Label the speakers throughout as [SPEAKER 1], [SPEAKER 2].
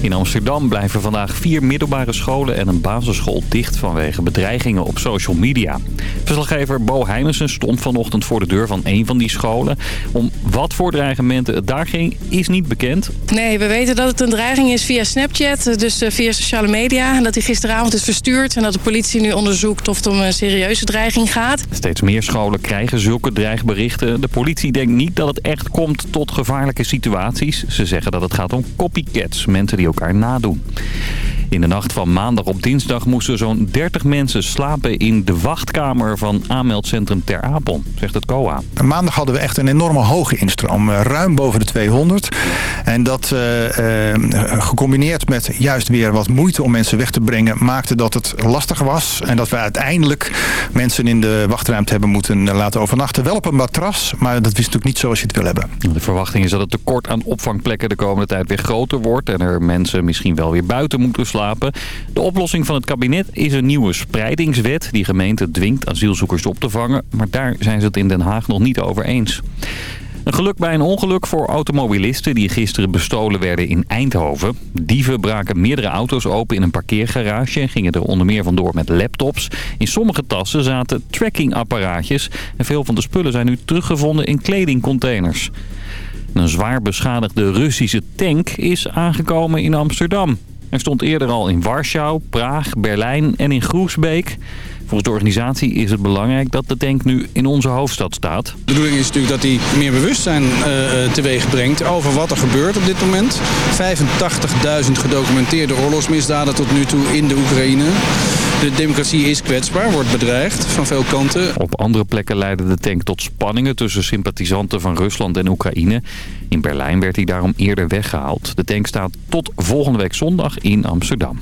[SPEAKER 1] In Amsterdam blijven vandaag vier middelbare scholen en een basisschool dicht vanwege bedreigingen op social media. Verslaggever Bo Heijnissen stond vanochtend voor de deur van een van die scholen. Om wat voor dreigementen het daar ging, is niet bekend.
[SPEAKER 2] Nee, we weten dat het een dreiging is via Snapchat, dus eh, via sociale media. En dat die gisteravond is verstuurd en dat de politie nu onderzoekt of het om een serieuze dreiging gaat.
[SPEAKER 1] Steeds meer scholen krijgen zulke dreigberichten. De politie denkt niet dat het echt komt tot gevaarlijke situaties. Ze zeggen dat het gaat om copycats, mensen die elkaar nadoen. In de nacht van maandag op dinsdag moesten zo'n 30 mensen slapen in de wachtkamer van aanmeldcentrum Ter Apel, zegt het COA.
[SPEAKER 3] Maandag hadden we echt een enorme hoge instroom, eh, ruim boven de 200. En dat uh, uh, gecombineerd met juist weer wat moeite om mensen weg te brengen, maakte dat het lastig was. En dat we uiteindelijk mensen in de wachtruimte hebben moeten laten overnachten. Wel op een matras, maar dat is natuurlijk niet zoals je het wil hebben.
[SPEAKER 1] De verwachting is dat het tekort aan opvangplekken de komende tijd weer groter wordt en er mensen misschien wel weer buiten moeten slapen de oplossing van het kabinet is een nieuwe spreidingswet. Die gemeente dwingt asielzoekers op te vangen. Maar daar zijn ze het in Den Haag nog niet over eens. Een geluk bij een ongeluk voor automobilisten die gisteren bestolen werden in Eindhoven. Dieven braken meerdere auto's open in een parkeergarage en gingen er onder meer vandoor met laptops. In sommige tassen zaten trackingapparaatjes en veel van de spullen zijn nu teruggevonden in kledingcontainers. Een zwaar beschadigde Russische tank is aangekomen in Amsterdam. Hij stond eerder al in Warschau, Praag, Berlijn en in Groesbeek. Volgens de organisatie is het belangrijk dat de tank nu in onze hoofdstad staat. De
[SPEAKER 4] bedoeling is natuurlijk dat hij meer bewustzijn uh, teweeg brengt over wat er gebeurt op dit moment. 85.000 gedocumenteerde oorlogsmisdaden tot nu toe in de Oekraïne. De democratie is kwetsbaar, wordt bedreigd van veel kanten.
[SPEAKER 1] Op andere plekken leidde de tank tot spanningen tussen sympathisanten van Rusland en Oekraïne. In Berlijn werd hij daarom eerder weggehaald. De tank staat tot volgende week zondag in Amsterdam.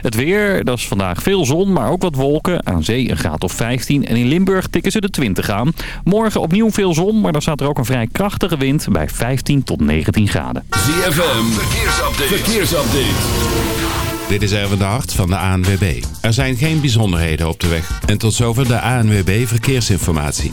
[SPEAKER 1] Het weer, dat is vandaag veel zon, maar ook wat wolken. Aan zee een graad of 15 en in Limburg tikken ze de 20 aan. Morgen opnieuw veel zon, maar dan staat er ook een vrij krachtige wind bij 15 tot 19 graden.
[SPEAKER 5] ZFM, verkeersupdate. verkeersupdate. Dit is Erwin de Hart van de ANWB. Er zijn geen bijzonderheden op de weg. En tot zover de ANWB Verkeersinformatie.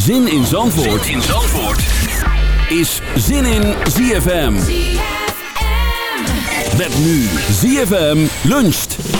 [SPEAKER 6] Zin in Zandvoort, zin in Zandvoort. is Zin in ZFM. ZFM. Met nu ZFM luncht.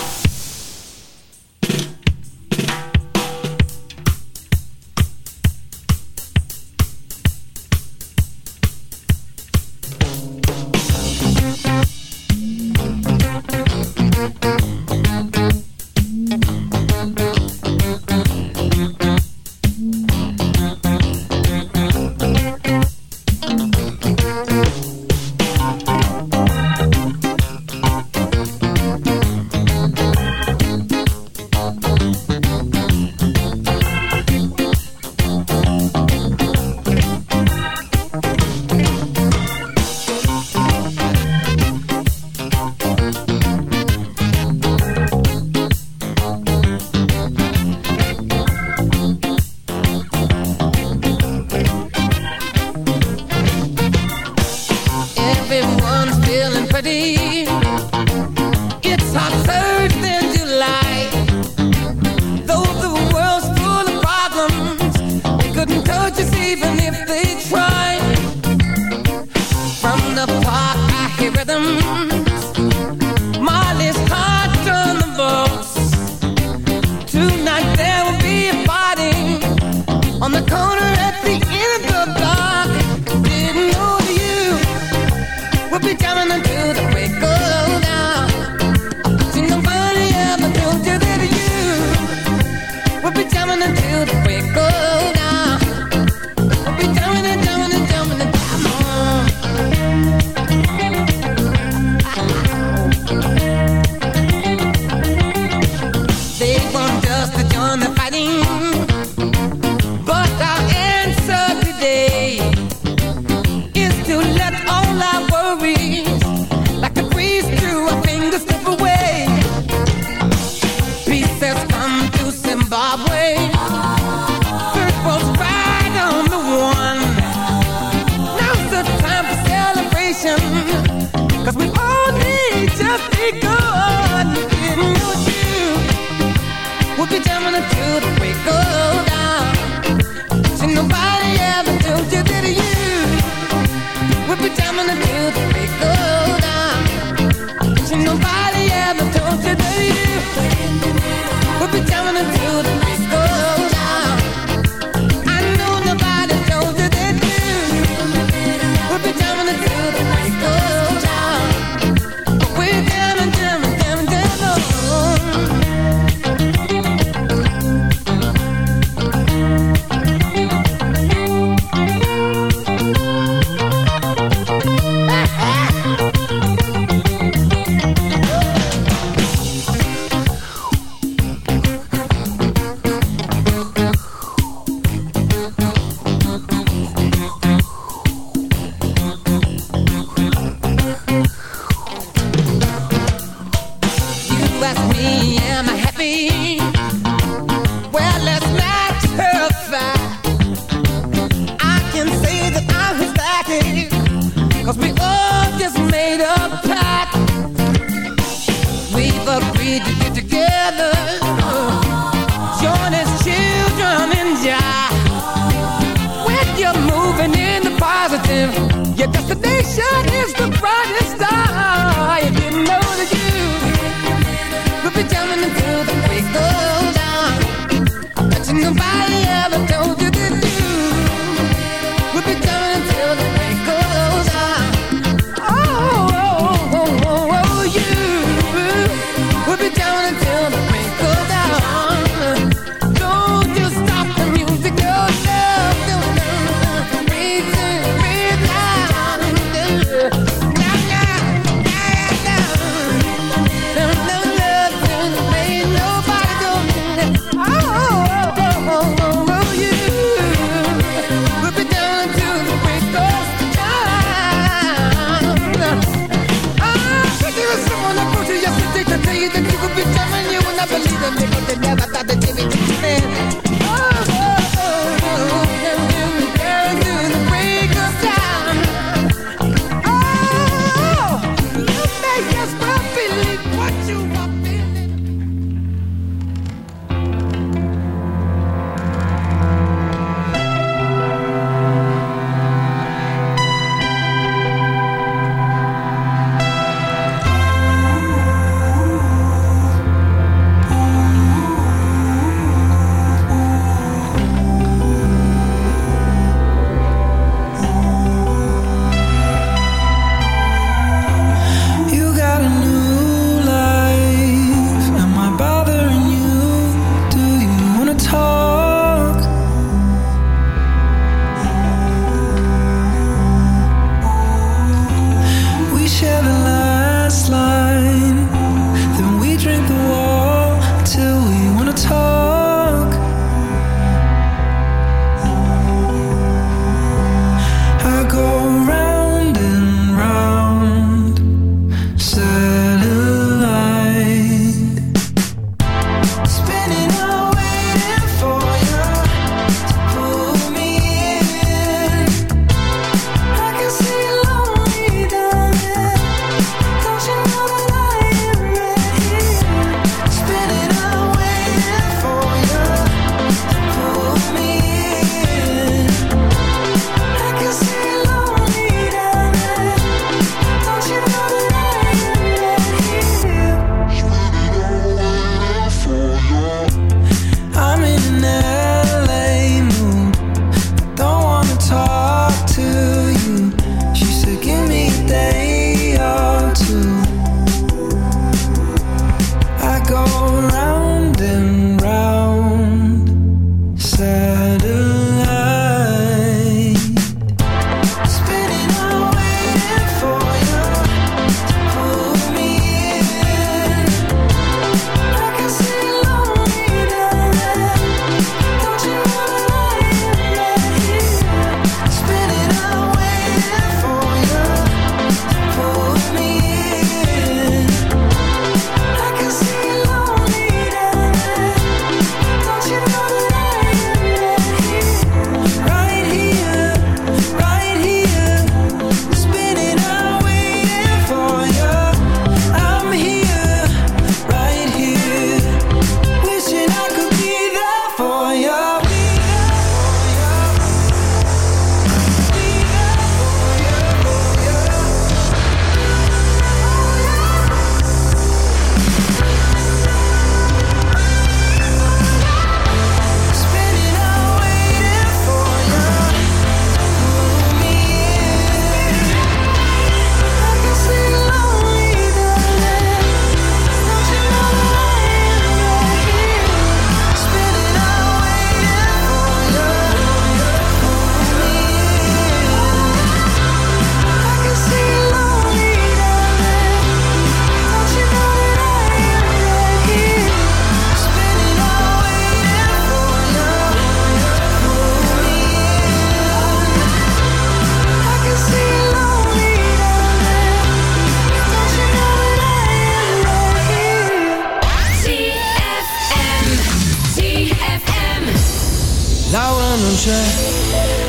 [SPEAKER 7] C'è,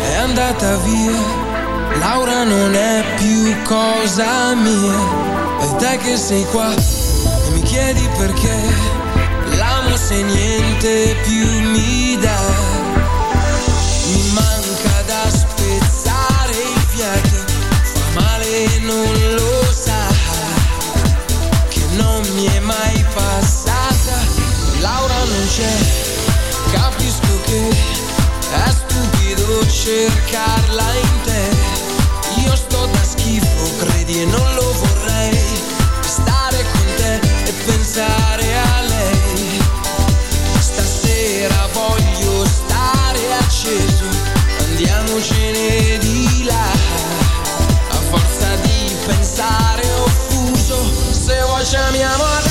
[SPEAKER 7] è andata via. Laura non è più cosa mia. E te che sei qua e mi chiedi perché. L'amo se niente più mi dà. Mi manca da spezzare il fiato. Fa male e non lo sa. Che non mi è mai cercarla in te. Io sto da schifo, credi e non lo vorrei. Stare con te e pensare a lei. Stasera voglio stare acceso, andiamocene di là. A forza di pensare offuso, se vuoi ci amiamo adesso,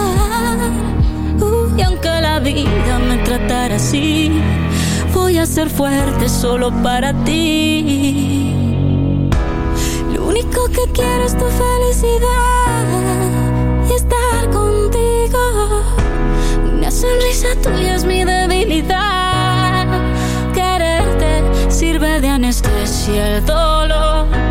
[SPEAKER 8] Vida me tratara así voy a ser fuerte solo para ti. Lo único que quiero es tu felicidad y estar contigo. Una sonrisa tuya es mi debilidad. Quererte sirve de anestesia el dolor.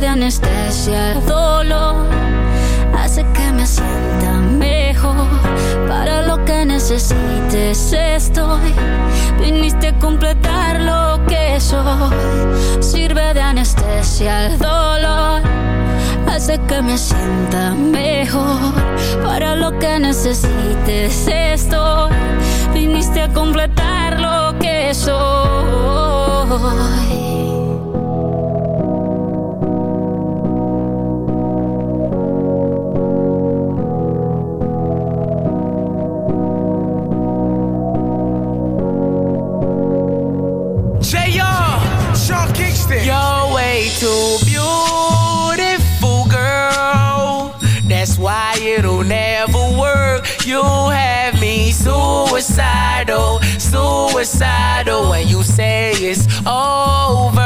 [SPEAKER 8] De anestesia al dolor, hace que me sienta mejor para lo que necesites estoy. Viniste a completar lo que soy. Sirve de anestesia al dolor. Hace que me sienta mejor. Para lo que necesites estoy. Viniste a completar lo que soy.
[SPEAKER 9] Suicidal, suicidal. When you say it's over,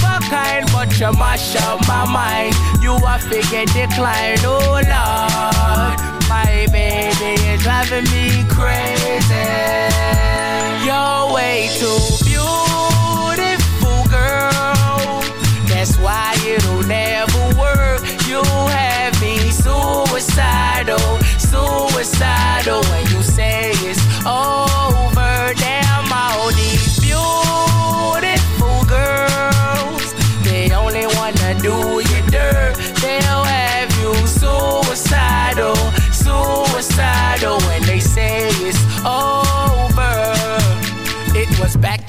[SPEAKER 9] kind, but you mash up my mind. You are figure decline. Oh, Lord. My baby is driving me crazy. You're way too beautiful, girl. That's why it'll never work. You have me suicidal, suicidal. When you say it's over,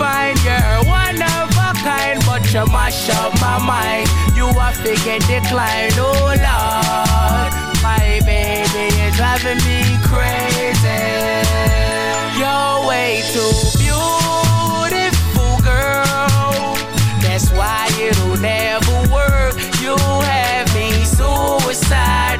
[SPEAKER 9] divine. You're one of a kind, but you mash up my mind. You are figure decline, oh Lord. My baby is driving me crazy. You're way too beautiful, girl. That's why it'll never work. You have me suicidal,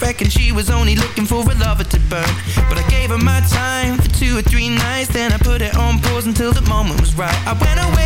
[SPEAKER 10] Reckon she was only looking for a lover to burn. But I gave her my time for two or three nights. Then I put it on pause until the moment was right. I went away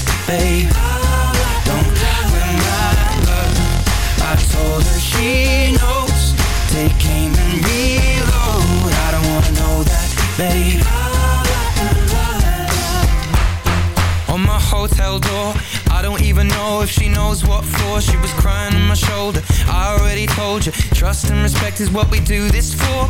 [SPEAKER 10] Don't my love I told her she knows. Take aim and reload. I don't wanna know that, babe. On my hotel door I don't even know if she knows what for. She was crying on my shoulder. I already told you Trust and respect is what we do this for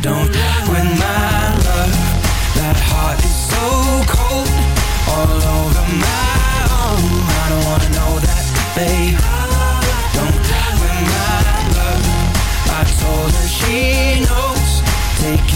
[SPEAKER 10] Don't win my love That heart is so cold All over my own I don't wanna know that, babe. Don't win my love I told her she knows. Take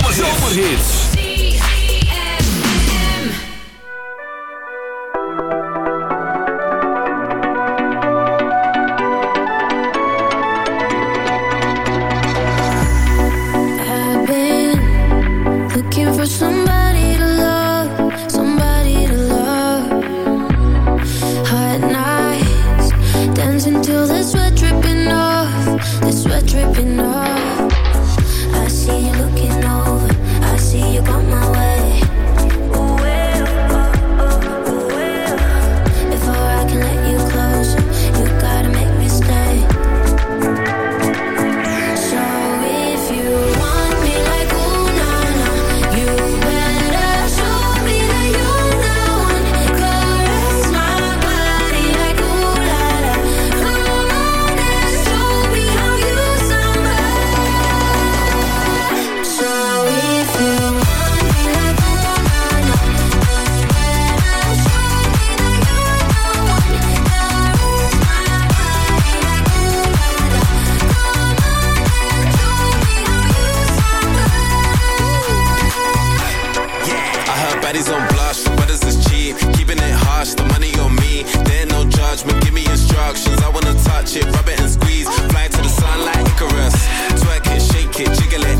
[SPEAKER 11] Baddies on blush, brothers is cheap. Keeping it harsh, the money on me. There no judgment, give me instructions. I wanna touch it, rub it and squeeze. Fly to the sun like Icarus. Twerk it, shake it, jiggle it.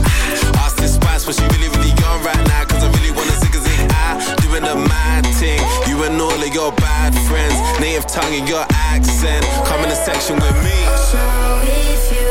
[SPEAKER 11] Ask this spice what she really, really on right now. Cause I really wanna zig a zig. I doing the mad thing. You and all of your bad friends. Native tongue and your accent. Come in the section with me.
[SPEAKER 8] So if you